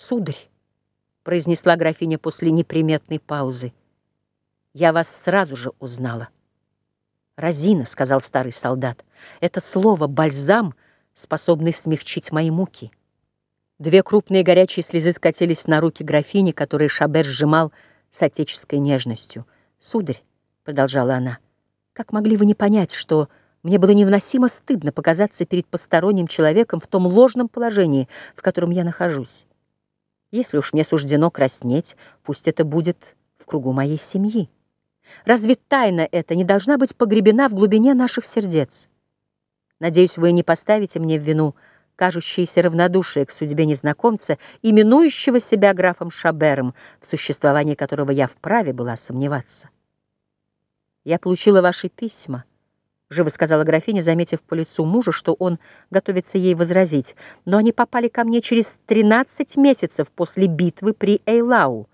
«Сударь», — произнесла графиня после неприметной паузы, — «я вас сразу же узнала». «Розина», — сказал старый солдат, — «это слово «бальзам», способный смягчить мои муки». Две крупные горячие слезы скатились на руки графини, которые Шабер сжимал с отеческой нежностью. «Сударь», — продолжала она, — «как могли вы не понять, что мне было невыносимо стыдно показаться перед посторонним человеком в том ложном положении, в котором я нахожусь? Если уж мне суждено краснеть, пусть это будет в кругу моей семьи. Разве тайна эта не должна быть погребена в глубине наших сердец? Надеюсь, вы не поставите мне в вину кажущееся равнодушие к судьбе незнакомца, именующего себя графом Шабером, в существовании которого я вправе была сомневаться. Я получила ваши письма, — живо сказала графиня, заметив по лицу мужа, что он готовится ей возразить. «Но они попали ко мне через тринадцать месяцев после битвы при Эйлау.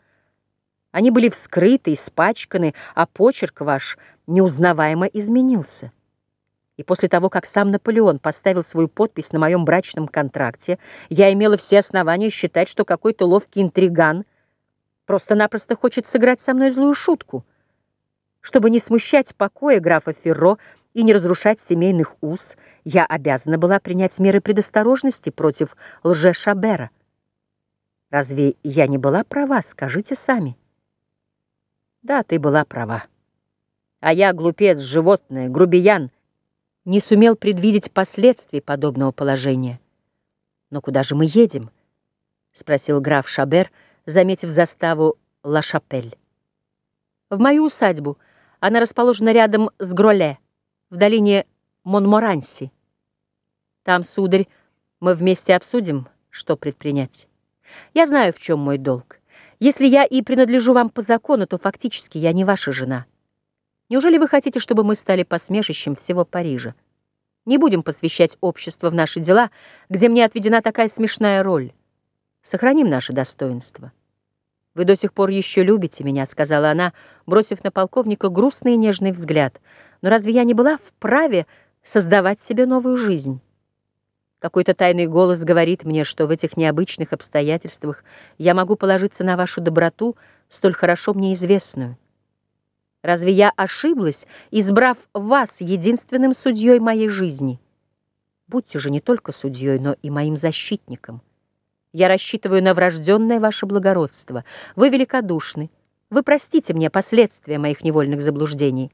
Они были вскрыты, испачканы, а почерк ваш неузнаваемо изменился. И после того, как сам Наполеон поставил свою подпись на моем брачном контракте, я имела все основания считать, что какой-то ловкий интриган просто-напросто хочет сыграть со мной злую шутку. Чтобы не смущать покоя графа Ферро, и не разрушать семейных уз, я обязана была принять меры предосторожности против лже-Шабера. Разве я не была права, скажите сами? Да, ты была права. А я, глупец, животное, грубиян, не сумел предвидеть последствий подобного положения. Но куда же мы едем? — спросил граф Шабер, заметив заставу Ла-Шапель. В мою усадьбу. Она расположена рядом с Гроле в долине Монморанси. Там, сударь, мы вместе обсудим, что предпринять. Я знаю, в чем мой долг. Если я и принадлежу вам по закону, то фактически я не ваша жена. Неужели вы хотите, чтобы мы стали посмешищем всего Парижа? Не будем посвящать общество в наши дела, где мне отведена такая смешная роль. Сохраним наше достоинство. «Вы до сих пор еще любите меня», — сказала она, бросив на полковника грустный и нежный взгляд. «Но разве я не была вправе создавать себе новую жизнь?» Какой-то тайный голос говорит мне, что в этих необычных обстоятельствах я могу положиться на вашу доброту, столь хорошо мне известную. Разве я ошиблась, избрав вас единственным судьей моей жизни? Будьте же не только судьей, но и моим защитником. Я рассчитываю на врожденное ваше благородство. Вы великодушны. Вы простите мне последствия моих невольных заблуждений.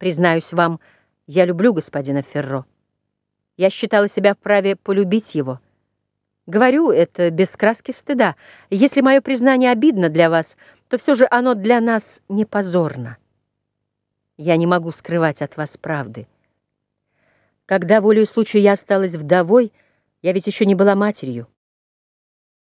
Признаюсь вам, я люблю господина Ферро. Я считала себя вправе полюбить его. Говорю это без краски стыда. Если мое признание обидно для вас, то все же оно для нас не позорно. Я не могу скрывать от вас правды. Когда волею случая я осталась вдовой, я ведь еще не была матерью.